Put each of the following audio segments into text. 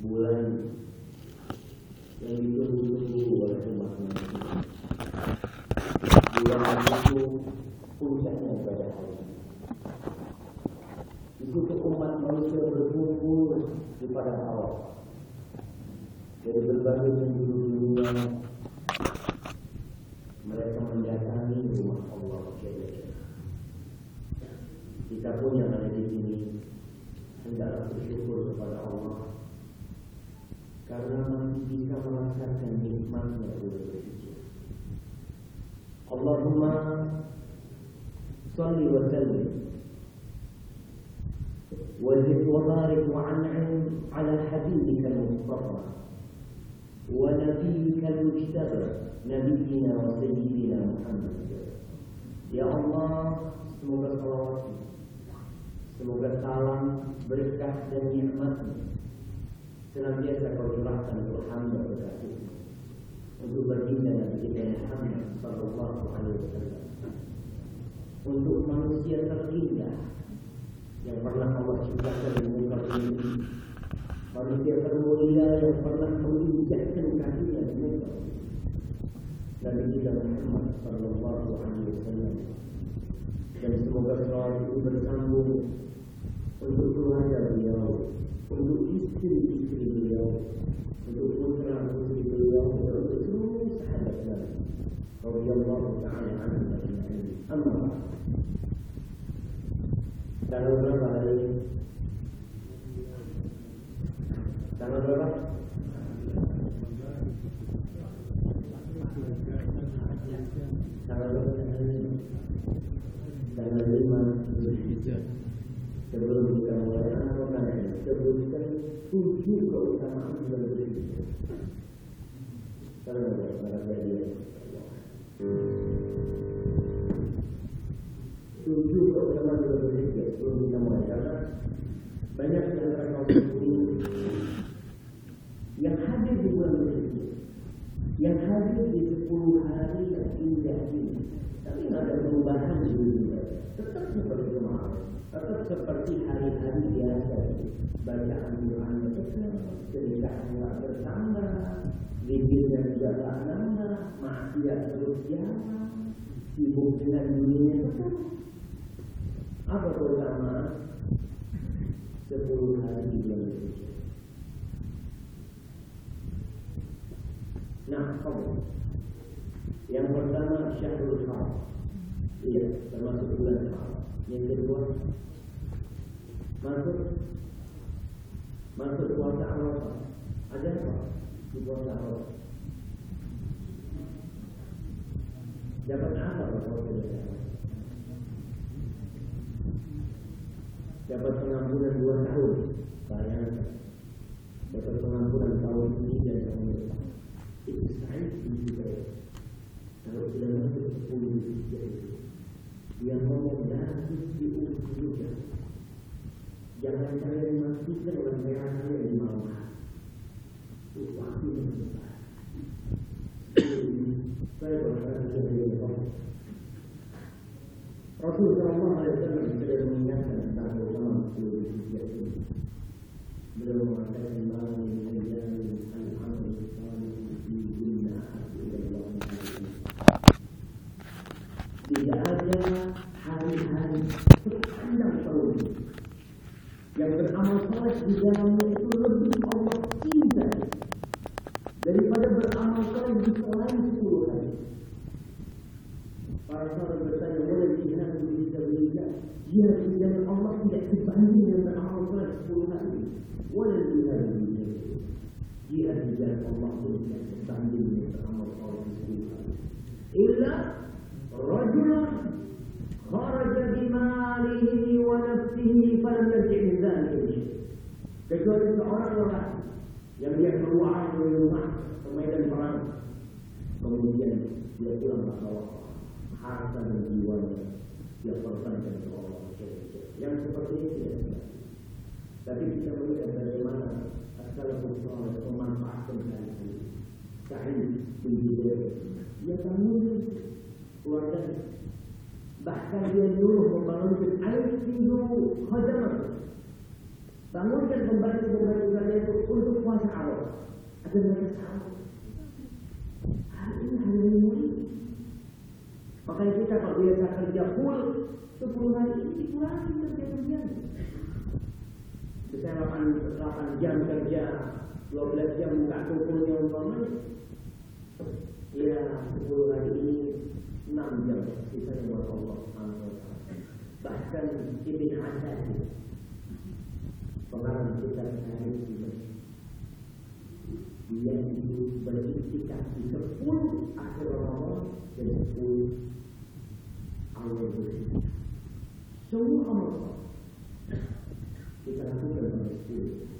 Bulan Yang oleh Bulan itu puncaknya pada hari umat manusia berkumpul menuju padang Allah dari berbagai penjuru mereka mendatangi rumah Allah kita pun yang ada di sini hendaklah bersyukur kepada Allah karena kita bisa merasakan nikmatnya berpikir. Allahumma salli wa sallim وبارك وانعم على حبيبك المصطفى ونبيك المجتبى نبينا وسيدنا محمد يا الله semoga salawat semoga salam berkah dan nikmatmu senantiasa kau curahkan untuk hamba berkasih untuk baginda Nabi kita Muhammad sallallahu alaihi wasallam untuk manusia terindah yang pernah Allah ciptakan di muka bumi manusia termulia yang pernah menginjakkan kakinya di muka Nabi kita Muhammad sallallahu alaihi wasallam dan semoga selawat itu bersambung untuk keluarga beliau, untuk istri-istri beliau, untuk putra putri beliau, dan untuk seluruh sahabat Nabi. Radhiyallahu ta'ala anhu. Amma Tanggal berapa hari ini? Tanggal berapa? Tanggal berapa? Tanggal lima. Sebelum kita mulai anak sebutkan tujuh keutamaan bulan Zulhijjah. Kalau para kalian tujuh keutamaan bulan Zulhijjah sebelum kita mulai karena banyak di antara kaum muslimin yang hadir di bulan Zulhijjah yang hadir di sepuluh hari yang indah ini tapi nggak ada perubahan di dunia tetap seperti kemarin tetap seperti hari-hari biasa bacaan Quran tetap sedekahnya bertambah bibirnya tidak nambah maksiat terus jalan sibuk dengan dunia tetap apa keutamaan sepuluh hari bulan Nah, kamu. Yang pertama Syahrul Haram. Iya, termasuk bulan Haram. Yang kedua masuk masuk puasa Arafah. Ada apa di puasa Arafah? Dapat apa kalau tidak Dapat pengampunan dua tahun. Bayangkan. Dapat pengampunan tahun ini dan tahun depan itu bin Jubair kalau sudah masuk sepuluh hijjah dia ngomong dan di ujungnya jangan kalian masukkan orang merah kalian di malam itu waktu yang besar. Saya mengingatkan tentang beramal di dalam itu lebih Allah cinta daripada beramal kain di selain sepuluh hari. Para sahabat bertanya, boleh kita berbicara berbicara? Dia tidak Allah tidak sebanding dengan beramal kain sepuluh hari. Boleh kita berbicara? Dia tidak Allah tidak sebanding dengan beramal kain sepuluh hari. Illa rajulah ونفسه فلم يرجع من ذلك بشيء kecuali seorang orang yang dia keluar dari rumah ke medan perang kemudian dia pulang membawa harta dan jiwanya dia korbankan ke Allah yang seperti itu ya Tapi kita melihat bagaimana As-Salafus Salih memanfaatkan hal ini. Sa'id bin Jubair. Dia tanggung keluarga. Bahkan dia nyuruh membangunkan air tidur khadamat. Bangunkan pembantu-pembantu kalian itu untuk puasa Arab. Ada mereka tahu. Hari ini hari ini mulia. Makanya kita kalau biasa kerja full 10 hari ini dikurangi kerja kerja. Misalnya 8, 8 jam kerja, 12 jam buka tokonya umpamanya. Ya 10 hari ini 6 jam buat Allah taala. Bahkan Ibn Hajar pengarang kita ini dia itu beriktikaf di 10 akhir Ramadan dan 10 awal bersih. Semua kita lakukan pada 10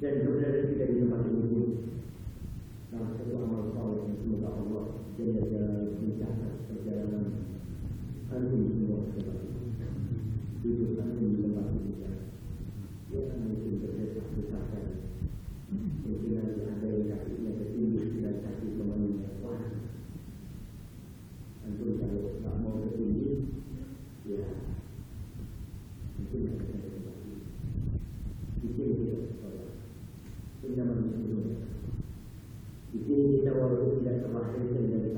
dan kemudian kita di tempat ini pun salah satu amal saleh yang semoga Allah jaga jalan mencatat perjalanan antum semua ke tempat ini. Duduk antum di tempat ini. Ya kan mungkin berbeda besarkan. Mungkin nanti ada yang kakinya ketinggi dan kaki temannya. Wah, antum kalau tak mau ketinggi, ya mungkin ada yang tempat ini. Di sini kita sekolah. Penyaman sebelumnya. Di sini kita walaupun tidak terlahirkan dari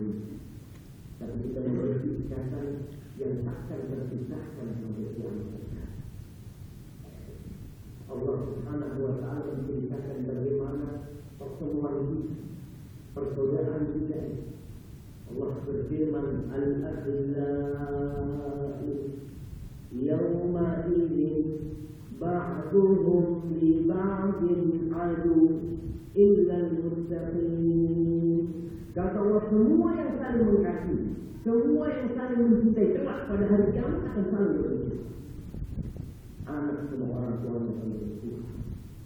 rahim, tapi kita memiliki ikatan yang takkan terpisahkan sampai kiamat. Allah Subhanahu wa taala menceritakan bagaimana pertemuan kita, persaudaraan kita. Allah berfirman, "Al-akhillau yawma idzin li ba'din adu illa al-muttaqin." Kata Allah semua yang saling mengasihi, semua yang saling mencintai kelak pada hari kiamat akan saling bermusuh. Anak semua orang tua yang saling bermusuh.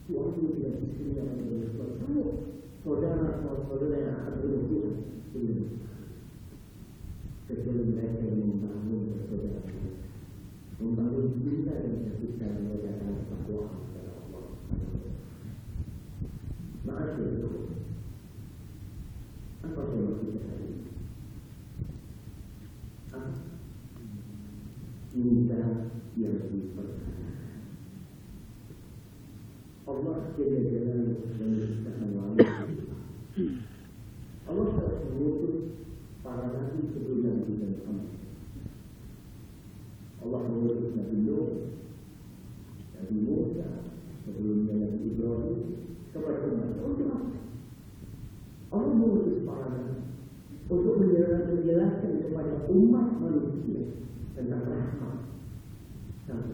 Suami dan istri yang akan bermusuh. Semua saudara saudara yang akan bermusuh. Kecuali mereka yang membangun persaudaraan. Membangun cinta dan ketika mereka akan takwa kepada Allah. Maaf ya, apa tema kita hari ini? Cinta yang dipercaya. Allah jaga-jaga dan menciptakan wanita. Allah telah mengutus para nabi sebelum Nabi Muhammad. Allah mengutus Nabi Nuh, Nabi Musa, sebelumnya Nabi Ibrahim, kepada umat apa? Allah mengutus para nabi untuk menjelaskan kepada umat manusia tentang rahmat sang.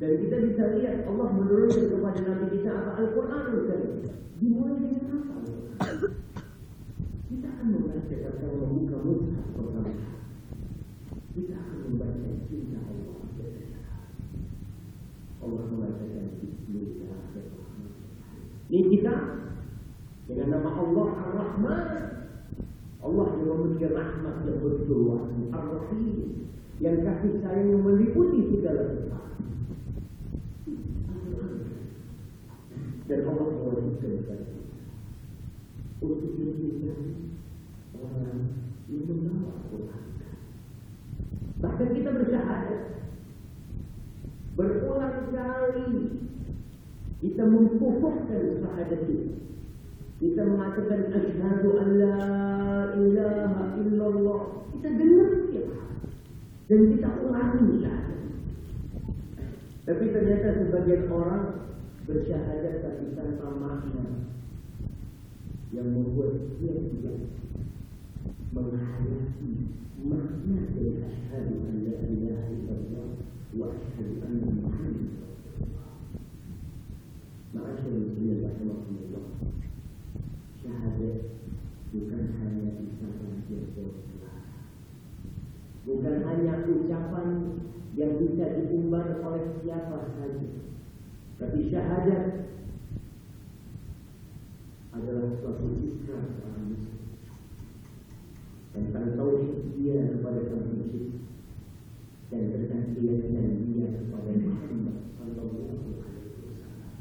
Dan kita bisa lihat Allah menurunkan kepada Nabi kita apa Al-Quran? Dimulai dengan apa? Kita akan membaca kata membuka mushaf pertama. Cinta. Ini kita dengan nama Allah Ar-Rahman. Allah yang memiliki rahmat yang bertuah Ar-Rahim yang kasih sayang meliputi segala sesuatu. Dan Allah mewajibkan kita untuk mencintai orang yang membawa Al-Quran. Bahkan kita bersyahadat berulang kali kita mempukuhkan syahadat kita. Kita mengatakan asyhadu an la ilaha illallah. Kita dengar setiap. Dan kita ulangi syahadat. Tapi ternyata sebagian orang bersyahadat tapi tanpa makna yang membuat dia tidak ilaha illallah wa asyhadu anna muhammadan Ma'asyar muslimin rahimahullah Syahadat bukan hanya ucapan yang Bukan hanya ucapan yang bisa diumbar oleh siapa saja Tapi syahadat adalah suatu ikrar muslim tentang tauhid dia kepada dan dan Muhammad sallallahu alaihi wasallam.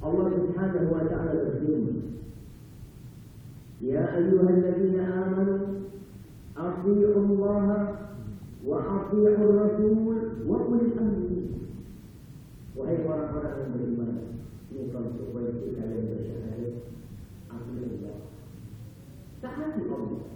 Allah Subhanahu wa taala berfirman, "Ya ayyuhalladzina amanu أطيعوا الله وأطيعوا الرسول وأولي الأمر Wahai orang-orang yang beriman, ini konsekuensi kalian bersyahadat. Akhirullah. Taati Allah.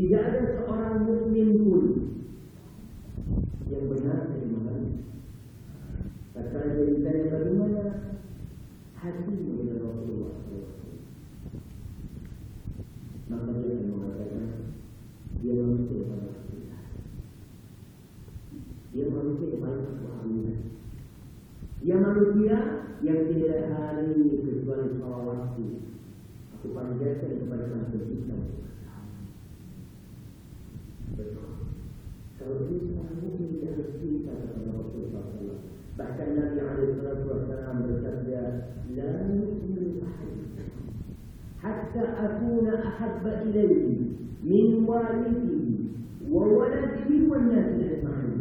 Tidak ada seorang mukmin pun yang benar dari mana. Kata dari saya bagaimana hatimu dengan Rasulullah. Maka dia akan mengatakan dia manusia pada kita. Dia manusia yang paling keharuan. Dia manusia yang tidak hari kecuali salawatku. Aku panjatkan kepada kita. فالرسول صلى الله عليه وسلم لأن الدين كان من الرسول صلى الله عليه وسلم بعد النبي عليه الصلاة والسلام بالكذب لا يؤمن حتى أكون أحب إليه من والده وولده والناس أجمعين.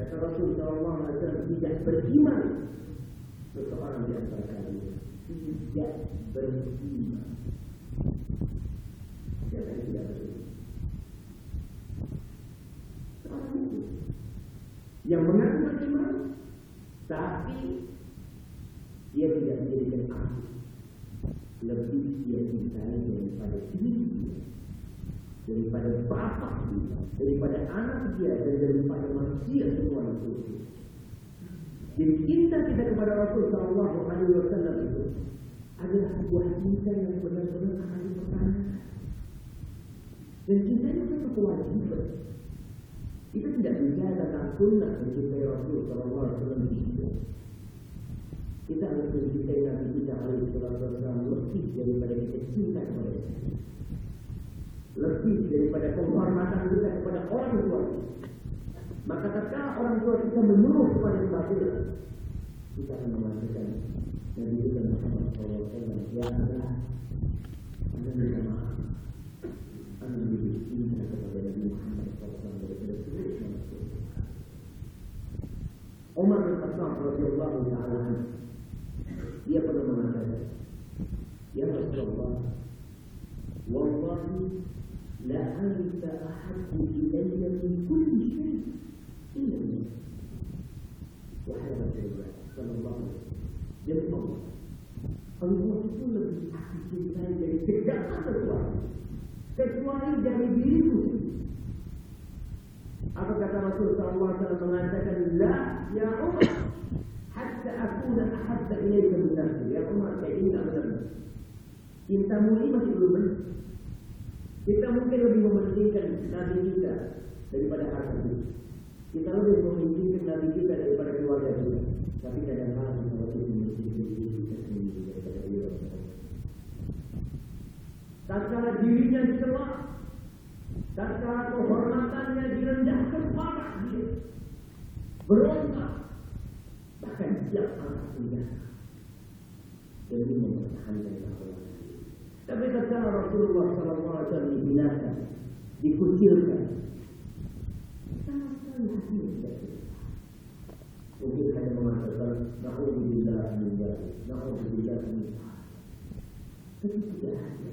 kata Rasul Sallallahu Alaihi Wasallam tidak beriman seseorang di antara kalian tidak beriman daripada diri daripada bapak daripada anak dia, dan daripada manusia semua itu. Jadi cinta kita kepada Rasul Sallallahu Alaihi Wasallam itu adalah sebuah cinta yang benar-benar akan dipertanyakan. Dan cinta itu satu kewajiban. Kita tidak bicara tentang sunnah mencintai Rasul Sallallahu Alaihi Wasallam itu. Kita harus mencintai Nabi kita alaihi wasallam lebih daripada kita cinta kepada. Lebih daripada penghormatan kita kepada orang tua. Maka ketika orang tua kita menyuruh kepada kebatilan, kita akan mengatakan Nabi kita Muhammad SAW, Ya Allah, Anda minta maaf. Anda lebih cinta kepada Nabi Muhammad daripada seluruh manusia. Umar bin Khattab radhiyallahu anhu dia pernah mengatakan, Ya Rasulullah, Wallahi la lebih aku cintai dari kecuali dari sendiri. Apa kata Rasul sallallahu alaihi wasallam mengatakan, La ya Umar, hatta akuna ahabba ilayka min. Ya Umar, kayak ini tak benar. Cintamu ini masih belum benar. Kita mungkin lebih mementingkan Nabi kita daripada harta kita. Kita lebih mementingkan Nabi kita daripada keluarga kita. Tapi kadang-kadang kita lebih mementingkan diri kita sendiri daripada dia. Tatkala dirinya dicela, tatkala kehormatannya direndahkan parah dia, berontak, bahkan siap angkat senjata demi mempertahankan Tatkala Rasulullah SAW dihinakan, dikucilkan, sama sekali Mungkin hanya mengatakan, Na'udzubillah min dzalik, Na'udzubillah min Tapi tidak ada.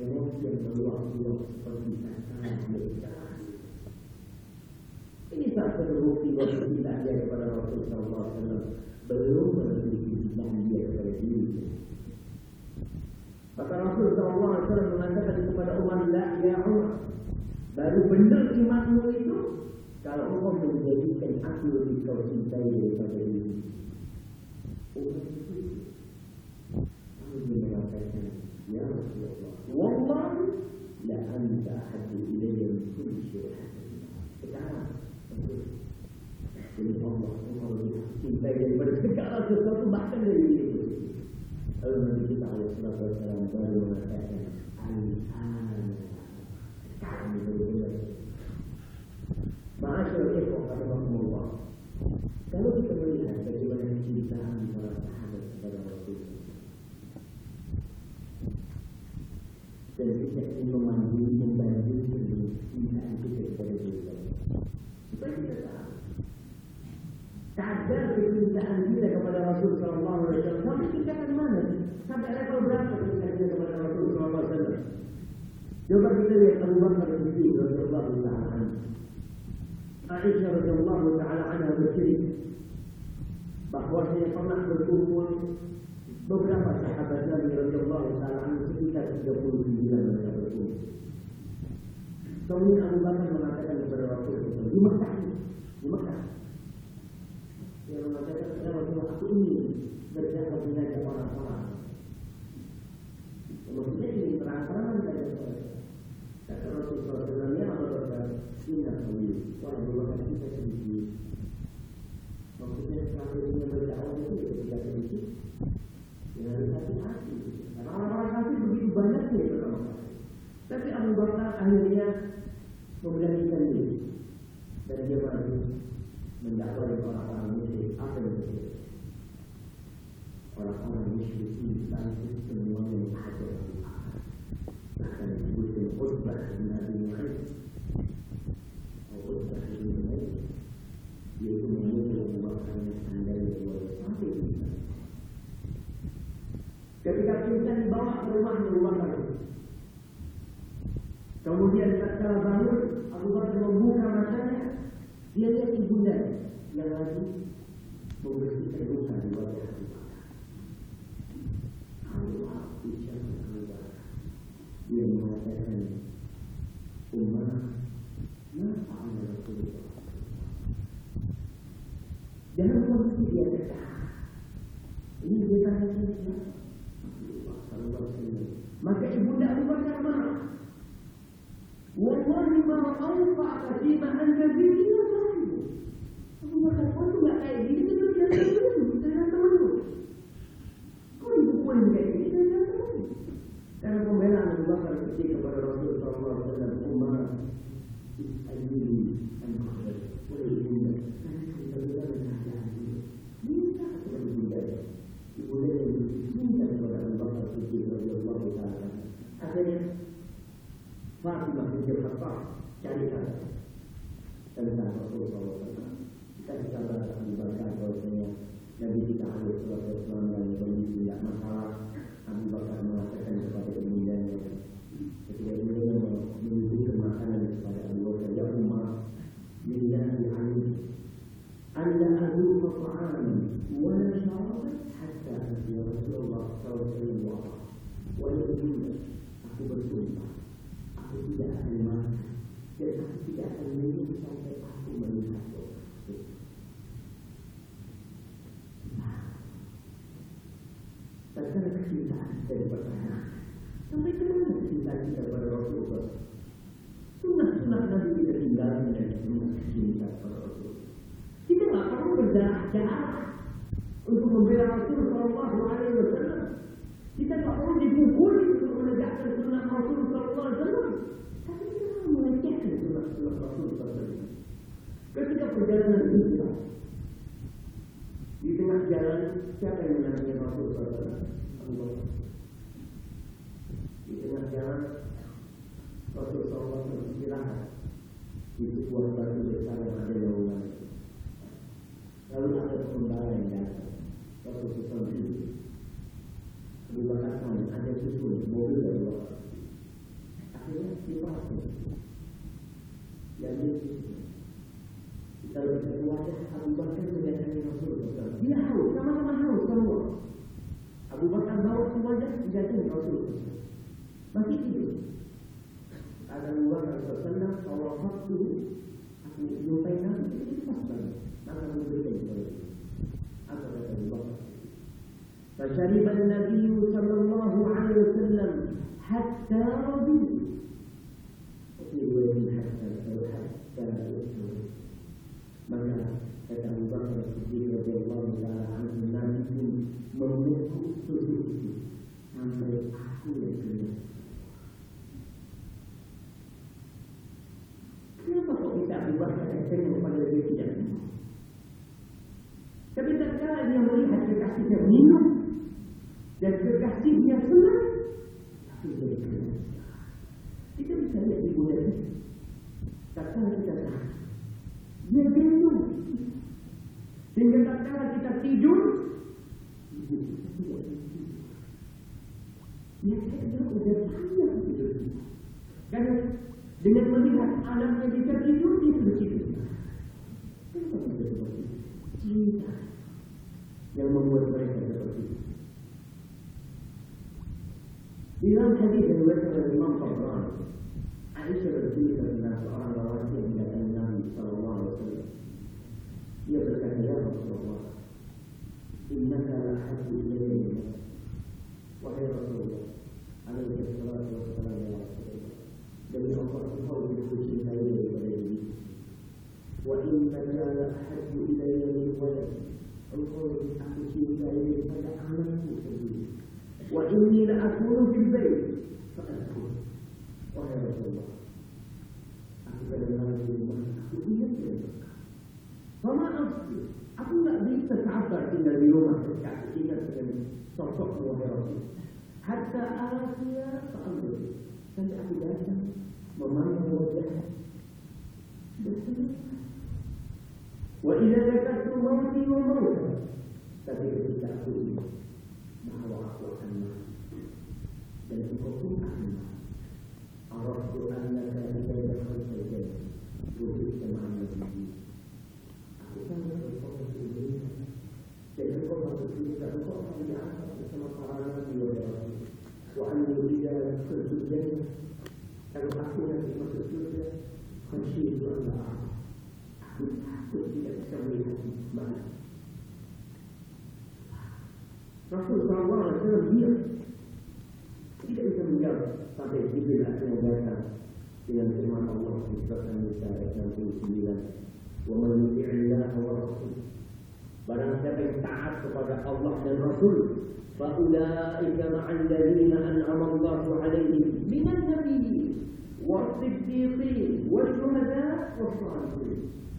Emosi yang meluap-luap seperti kata ini satu bukti bahwa kita kepada Rasulullah SAW belum memiliki dia kepada diri. Maka Rasul Shallallahu Alaihi Wasallam mengatakan kepada Umar, La ya Umar, baru benar imanmu itu kalau engkau menjadikan aku lebih kau cintai daripada ini. Umar itu, dia mengatakan, Ya Rasulullah, Wallahi la anta hati ilayya min kulli syai'in. Sekarang, jadi Allah, Allah cintai daripada segala sesuatu bahkan dari diri lalu Nabi kita alaihi salatu baru mengatakan al-an itu benar Ma'asyur ikhwah rahimahumullah kalau kita melihat bagaimana kecintaan para sahabat kepada Rasulullah dan kita ingin memandu membandingkan cintaan kita kepada dia supaya kita tahu kadar kecintaan kita kepada Rasul Sallallahu Alaihi Wasallam sampai tingkatan mana sampai level berapa kecintaan kita kepada Rasul Sallallahu Alaihi Wasallam coba kita lihat Abu Bakar Siddiq radhiyallahu taala anhu Aisyah radhiyallahu taala anha bercerita bahwasanya pernah berkumpul beberapa sahabat Nabi radhiyallahu taala anhu sekitar 39 mereka berkumpul. Kemudian Abu Bakar mengatakan kepada Rasulullah di Mekah, di Mekah. Dia mengatakan kepada Rasulullah, aku ingin berdakwah mengajak orang-orang. Maksudnya ini terang-terangan saja. Kata Rasulullah ya Bakar, indah kami, Abu Bakar kita ya tidak. Ya. Karena orang-orang begitu kali. Tapi Abu Bakar akhirnya dan dia orang-orang? Orang-orang atau Utbah bin Mu'ayyid yaitu menyuruh Abu Bakar yang sandal yang sampai di sana. Ketika kita dibawa ke rumah Bakar Kemudian tatkala bangun Abu Bakar membuka matanya dia lihat ibunda yang lagi siapa yang mendampingi Rasul SAW? Allah. Di tengah jalan Rasul SAW beristirahat di sebuah batu besar yang ada naungan. Lalu ada pembala yang datang. Rasul SAW itu. Abu Bakar tanya, ada susun mobil dari Bakar. Akhirnya kita yang dia kalau kita wajah Abu Bakar mendatangi Rasulullah Dia haus, sama-sama haus semua Abu Bakar bawa si wajah mendatangi Rasulullah Masih tidur Ada Abu Bakar SAW Allah waktu Aku jumpai Nabi Itu pas banget Maka memberikan kepada Apa kata Abu Bakar فشرب النبي صلى الله عليه وسلم حتى رضي في وجه حسن أو حتى يسلم maka kata Abu Bakar Siddiq min waladi. Engkau lebih aku cintai daripada anakku sendiri. Wa inni la akunu fil bait. Fa'akun. Wahai Rasulullah, aku kadang-kadang di rumah, aku ingat dengan engkau. Fama asli, aku tak bisa sabar tinggal di rumah ketika ingat. Wa zakartu mauti wa mauta. Tapi ketika aku ingat bahwa aku akan mati dan engkau pun akan mati. Araftu annaka idza dakhalta jannah ruhita ma'a nabiyyi. Aku tahu engkau masuk dunia dan engkau masuk surga, engkau akan diangkat bersama para nabi wa rasul. Wa anni dakhaltu jannah kalau aku nanti masuk surga, khasyitu an la Rasul Sallallahu Alaihi Wasallam diam. Tidak bisa menjawab sampai Jibril akhirnya datang dengan firman Allah di surat An-Nisa ayat 69. Wa man yuti'illah wa rasul. Barang siapa yang taat kepada Allah dan Rasul, فأولئك مع الذين أنعم الله عليهم من النبيين والصديقين والشهداء والصالحين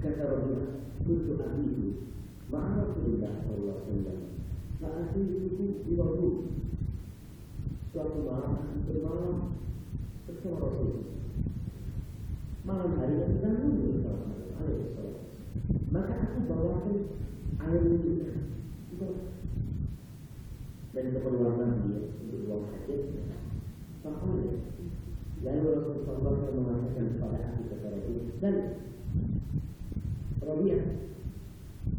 Kata Rabi'ah, kuntu abidu ma'a Rasulullah Sallallahu Alaihi Wasallam. Fa'atihi di waktu suatu malam bermalam bersama Rasul. Malam hari yang sedang Alaihi Maka aku bawakan air minum dan keperluan dia untuk buang hajat. Sampai lalu Rasulullah SAW mengatakan kepada aku kata Rasul dan Rabi'ah,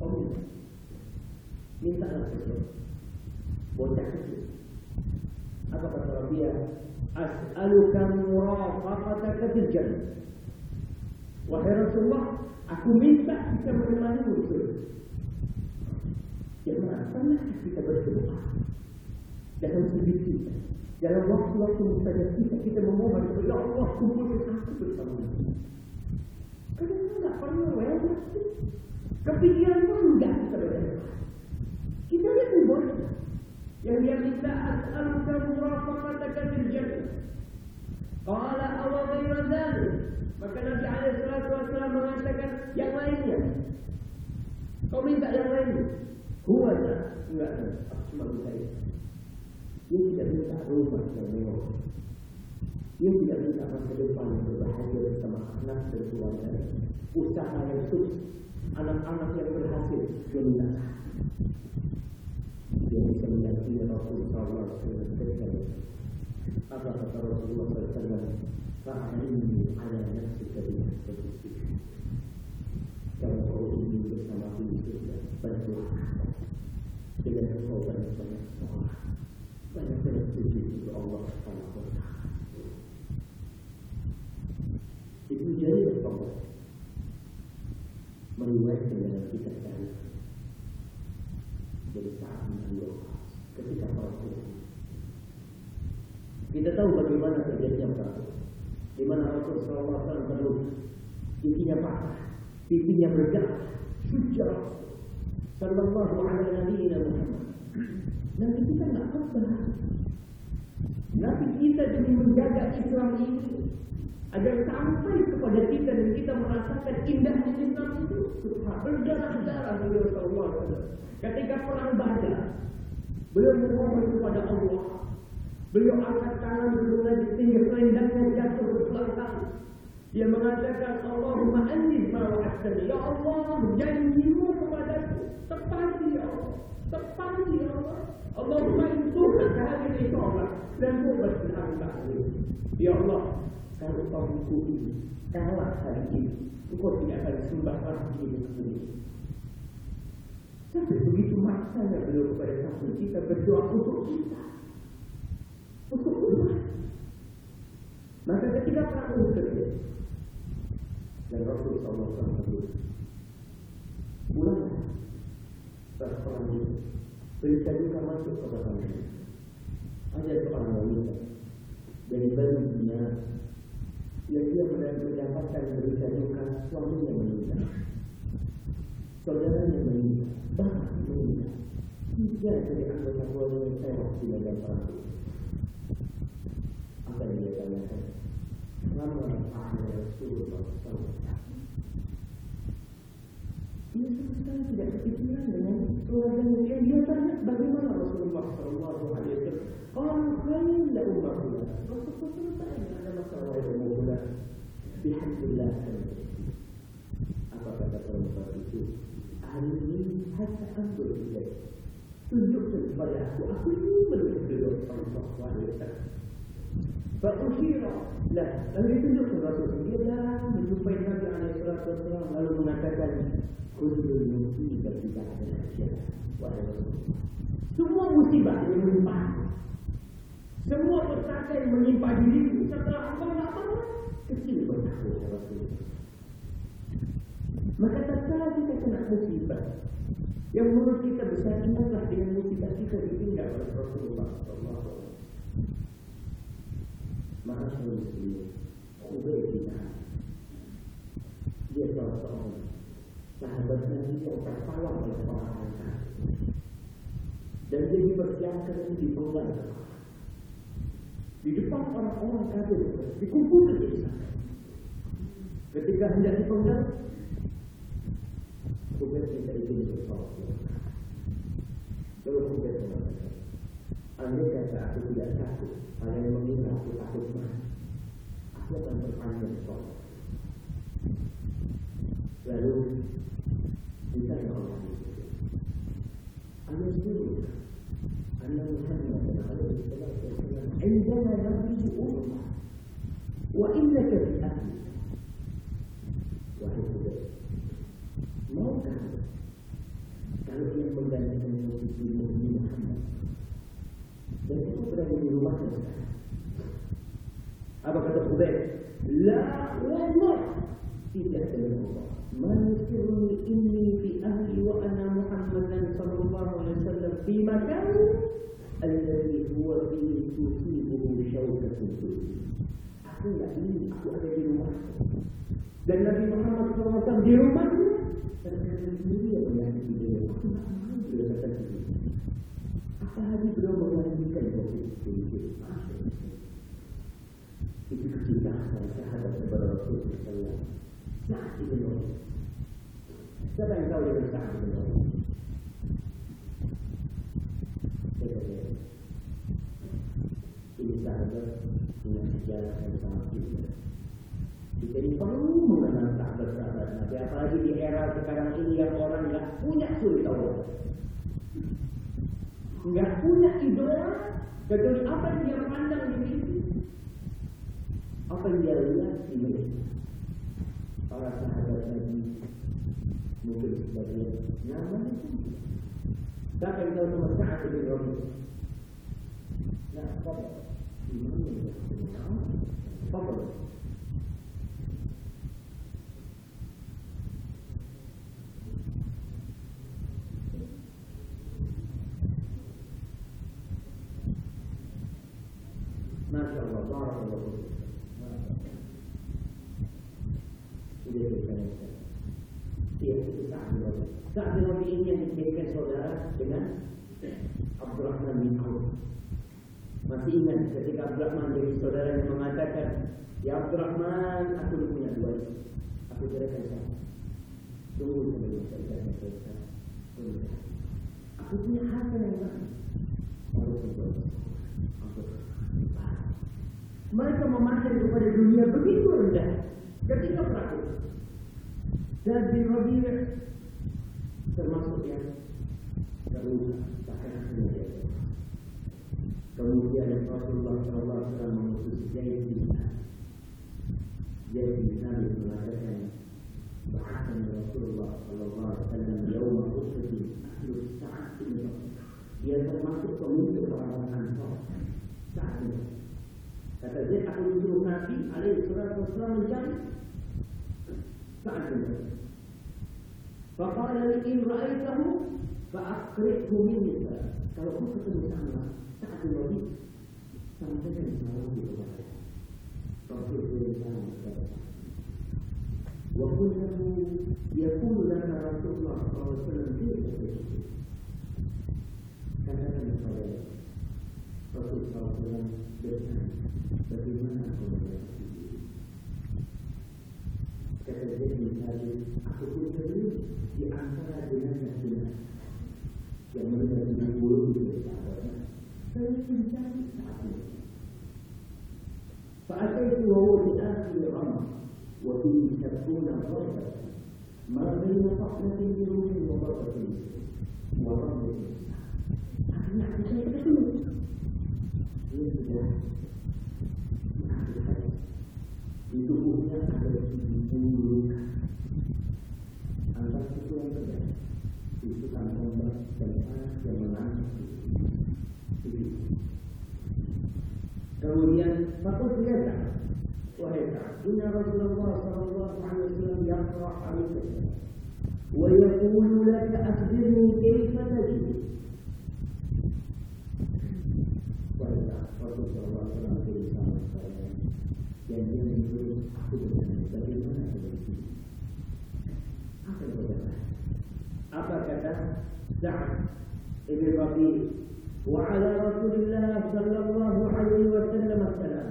Om, minta sesuatu. Bocah kecil. Apa kata Rabi'ah? As'aluka murafaqataka fil jannah. Wahai Rasulullah, aku minta kita menemani Rasul. Jemaah, pernah kita berdoa dalam sujud kita, dalam waktu-waktu mustajab kita, kita memohon kepada Ya Allah kumpulkan aku bersama Wajah Kepikiran pun enggak berdoa. Kita lihat buat yang dia minta as'aluka murafaqataka fil jannah. Qala aw ghayra dhalik. Maka Nabi alaihi salatu wasallam mengatakan yang lainnya. Kau minta yang lainnya. Huwa enggak aku cuma minta itu. Dia tidak minta rumah yang mewah. Dia tidak minta masa depan yang berbahagia bersama anak dan keluarga. Usaha yang sukses, anak-anak yang berhasil, minta. Dia bisa meyakini Rasulullah SAW ketika apa kata Rasulullah SAW Fa'alimi ala nafsika dengan Kalau kau ingin bersama surga, berdoa. Dengan engkau banyak-banyak sholat, banyak-banyak untuk Allah Subhanahu taala. Itu jadi sholat. Meriwayatkan dengan kita cari. Jadi saat beliau ketika sholat kita tahu bagaimana terjadinya perang. Di mana Rasul SAW terluka, pipinya patah, pipinya berdarah, sujud. Sallallahu alaihi Nabi Muhammad. Nabi kita nggak apa Nabi kita demi menjaga Islam ini agar sampai kepada kita dan kita merasakan indahnya Islam itu. Berdarah-darah beliau Sallallahu Alaihi. Ketika perang Badar, beliau memohon kepada Allah Beliau angkat tangan beliau sehingga selendangnya jatuh berselakan. Dia mengatakan Allahumma anjid wa'adtani. Ya Allah, janjimu kepadaku. Tepati ya Allah. Tepati ya Allah. Allahumma insuhna kahadiri sholat. Dan bubat berangkat. Ya Allah, kalau kau ini kalah hari ini, engkau tidak akan sembah lagi di sini. Tapi begitu maksanya beliau kepada satu kita berdoa untuk kita untuk umat. Maka ketika perang Uhud terjadi, dan Rasul SAW bersabda, pulang setelah perang ini, berita duka masuk ke dalam Ada seorang wanita dari Bani dunia yang dia mendapatkan berita duka suaminya meninggal, saudaranya meninggal, bahkan meninggal. Tiga dari anggota keluarga tewas di medan perang apa yang dia tanyakan? Lama ada Rasulullah SAW. Dia sama tidak kepikiran dengan keluarga yang dia tanya bagaimana Rasulullah SAW. Kalau kalian tidak ubah pula, Rasulullah SAW ada masalah yang. Apa kata perempuan itu? Ini hanya aku tidak tunjukkan kepada aku, aku ini melihat Allah SAW. Fa'usyira lah Lalu ditunjukkan Rasul Dia dah menjumpai Nabi SAW Lalu mengatakan Kullul musibah tidak ada asyara Wahai Semua musibah yang menimpa Semua petaka yang menimpa diriku Setelah apa nak apa? Kecil aku Rasulullah Maka tak kita kena musibah. Yang menurut kita besar Ingatlah dengan musibah kita ditinggal oleh Rasulullah Ma'asyur muslimin Ubay kita Dia salah seorang Sahabat Nabi yang terpalang oleh orang kafir Dan dia dipersiapkan di depan orang-orang kafir Dikumpulkan di sana Ketika hendak dipenggal Ubay kita izin bersalah Lalu Ubay mengatakan Andai kata aku tidak takut Kalian mengira aku takut mati. Aku akan berpanjang sholat. Lalu ditanya orang itu. Sendiri, sekarang. Apa kata? La wallah tidak dengan Allah. Inni fi ahli wa ana Muhammadan sallallahu alaihi wasallam fi makan alladhi huwa fihi tusibuhu Aku enggak ingin aku ada di rumah. Dan Nabi Muhammad SAW di rumahnya dan sendiri yang menyakiti dia. Aku enggak mau dia kata Apalagi beliau mengajukan sedikit Itu kecintaan sahabat kepada Rasulullah SAW. Saat itu Siapa yang tahu Saya kata, ini sahabat dengan sejarah yang sangat indah. Kita ini perlu mengenal sahabat-sahabat Nabi. Apalagi di era sekarang ini yang orang tidak punya suri Allah. Enggak punya idola kecuali apa yang dia pandang di situ. Apa yang dia lihat di? Para sahabat Nabi mungkin sebagian namanya Siapa yang tahu nama Sa'ad bin Rabi? Nah, apa? Di mana dia kenal? Apa? Masya Allah, Barakallahu Sudah selesai. Iya, itu Sa'ad bin Rabi. Sa'ad bin Rabi ini yang dijadikan saudara dengan Abdurrahman bin Auf. Masih ingat ketika Abdurrahman jadi saudara yang mengatakan, Ya Abdurrahman, aku punya dua istri. Aku ceraikan kamu. Tunggu sampai saya ceraikan Aku punya harta yang banyak. Baru Mereka memandang kepada dunia begitu rendah. Ketika perahu. Dan di Rabi' termasuk yang Kemudian Rasulullah SAW mengutus Zaid bin Zaid bin mengatakan bahkan Rasulullah SAW Yawm Uhud akhir saat ini dia termasuk pemimpin orang-orang saat ini. Kata Zaid aku disuruh Nabi alaihi salatu wasallam saat Faqala in ra'aitahu fa'aqri'hu minni Kalau kau ketemu sama saat Nabi sampaikan salam di kepada Rasul SAW Wa kullahu yakulu lana Rasulullah SAW Katakan kepada Rasul SAW bertanya Bagaimana aku Kata dia misalnya Aku pun sendiri di antara dengan yang benar yang menjadi guru itu sahabatnya saya mencari sahabat فأتيت وهو في آخر الأمر وفيه تكون الرغبة ما بين طعنة بروح وضربة ورمل أنا saya ketemu dia kemudian satu senjata wahai Inna Rasulullah sallallahu alaihi wasallam yaqra alaika wa yaqulu laka akhbirni kayfa tajid. Wahai alaihi wasallam yang dia menyuruh aku bagaimana apa yang kata? Apa kata Ibn Rabi وعلى رسول الله صلى الله عليه وسلم السلام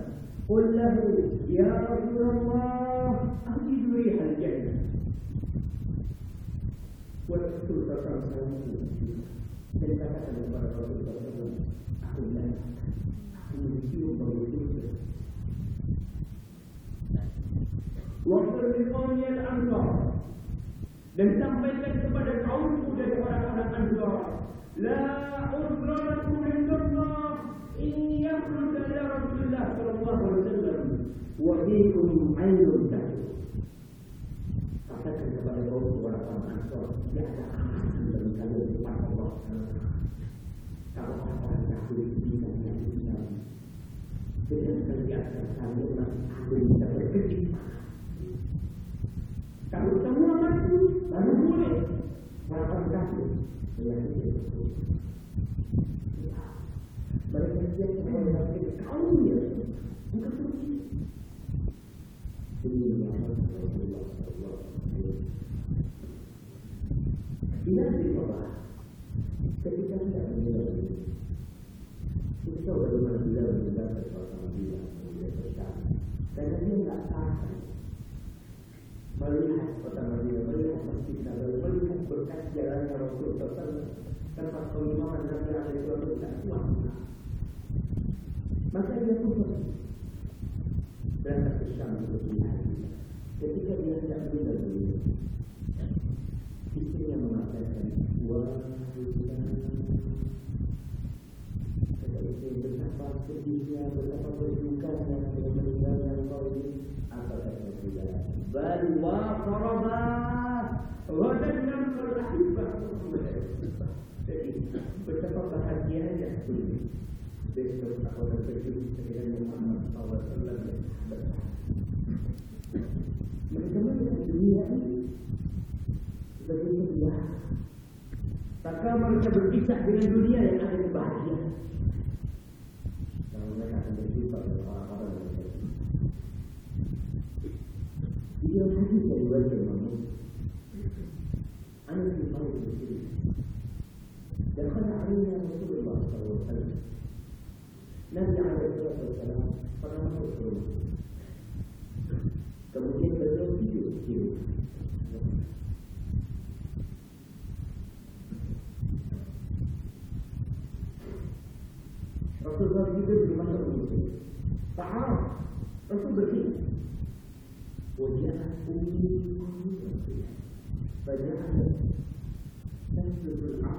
قل له يا رسول الله أجد ريح الجنة. Wa fiikum ainun tahir katakan kepada kaumku orang-orang Ansar tidak ada alasan bagi kalian kepada Allah kalau katakan aku bisa yang bisa dengan kerja kalian aku bisa berkecil kalau semua mati, baru boleh melakukan kafir. Siap kepada kaum ya, bukan Turki. Tidak melihat tempat. Maka dia pun melihat. Ketika dia tidak meninggal dunia, istrinya mengatakan, wah kata istri betapa sedihnya, betapa berdukanya dengan meninggalnya engkau ini. Apa kata dia? Bal wa qaraba wa dengan qalahibah. Jadi betapa bahagianya dunia maka mereka berpisah dengan dunia yang ada kebahagiaan. Dan mereka akan berjumpa dengan orang-orang yang baik. Dia tadi saya baca mamu. Anak di bawah berdiri. Dan kata Alina Rasulullah SAW. Nanti ada suatu dalam pernah itu. Kemudian beliau tidur tidur. Rasulullah juga di rumah Rasulullah. Tahan, Rasul berdiri. Wajah umi umi Rasulullah. Wajah Rasulullah.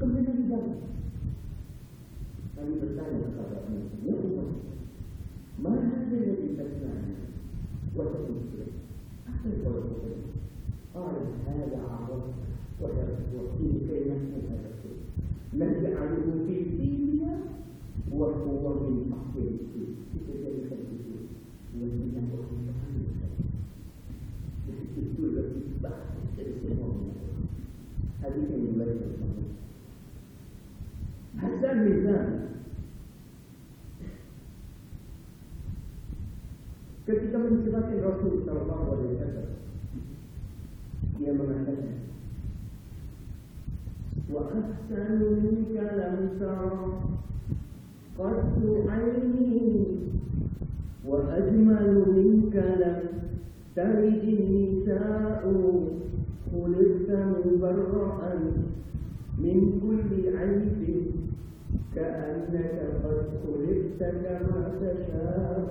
Kemudian di dalam. Nabi bertanya kepada Nabi, Ya Allah, mana dia yang ditasnanya? Wajah muslim. Apa yang kau lakukan? قال هذا عرض وفي كلمة الرسول نجعله في ديننا وهو من أقوى الدين kita jadikan itu yang tidak Dibaca bersama. Hasan Mizan ketika menceritakan Rasul Sallallahu Alaihi Wasallam dia mengatakan wa ahsanu minka lam tara qattu aini wa ajmalu minka lam تلد النساء خلقت مبرأ من كل عيب كأنك قد خلقت كما تشاء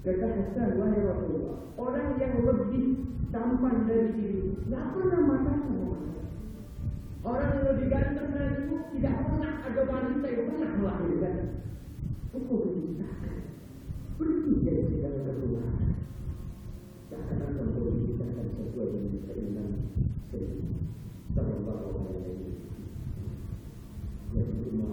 Kata Hasan, wahai Rasulullah Orang yang lebih tampan dari diri Tidak pernah mata sama Orang yang lebih ganteng dari itu Tidak pernah ada wanita yang pernah melahirkan Engkau menciptakan Pergi dari segala kekuatan seakan-akan kau diciptakan sesuai dengan keinginan. Sallallahu alaihi wasallam. Kedua,